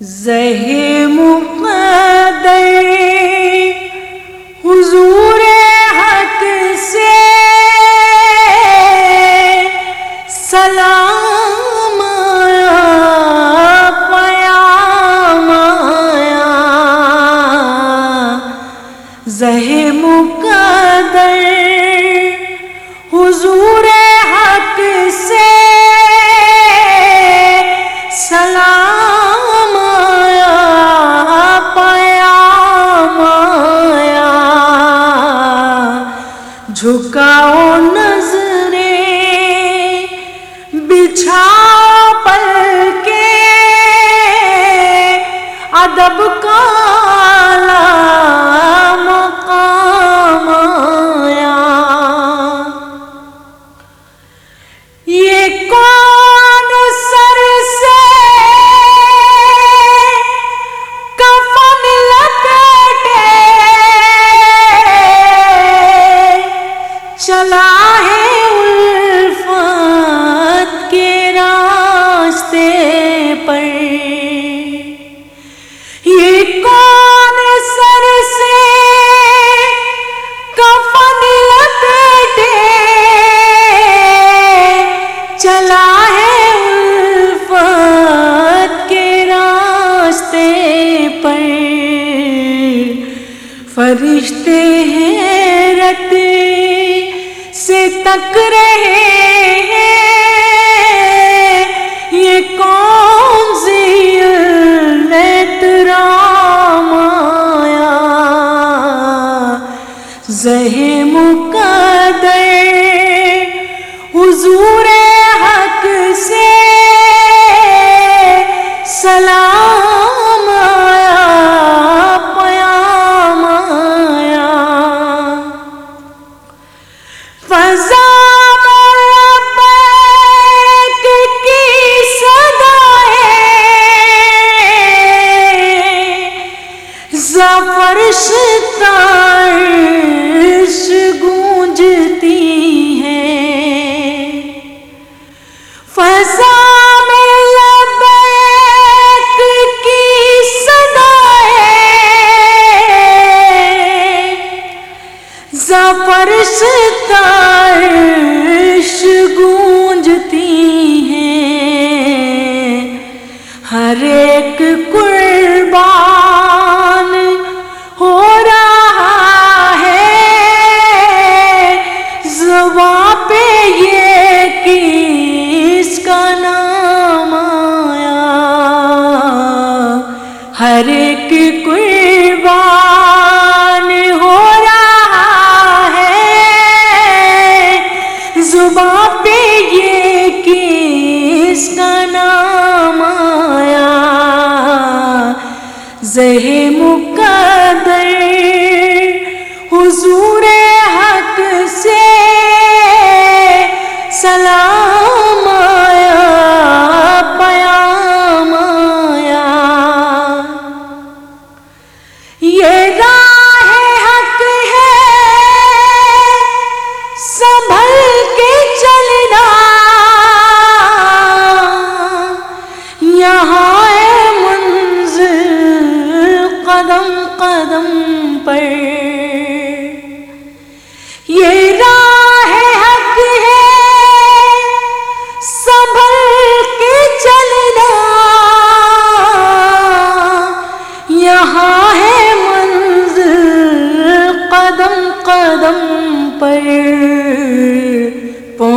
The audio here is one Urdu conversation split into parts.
زہ مقدر حضور حق سے سلام آیا پیام آیا۔ زہ مقدر جھکاؤ نظریں بچھاؤ پل کے ادب کا چلا ہے الفت کے راستے پر۔ یہ کون سر سے کفن لپیٹے چلا ہے الفت کے راستے پر۔ فرشتے حیرت تک رہے ہیں۔ یہ کون سی احترام زہ مقدر حضور حق سے سلام صدائیں زفر ستارش گونجتی ہیں فضا میں لبیک کی صدائیں زفر ستارش گونجتی ہیں ہر ہر ایک قربان ہو رہا ہے۔ زباں پہ یہ کس کا نام آیا؟ زہ مقدر حضور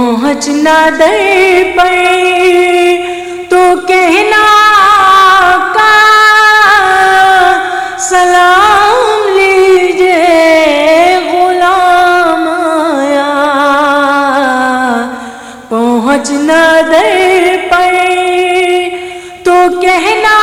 پہنچنا در پر تو کہنا کا سلام لیجے غلام آیا۔ پہنچنا در پر تو کہنا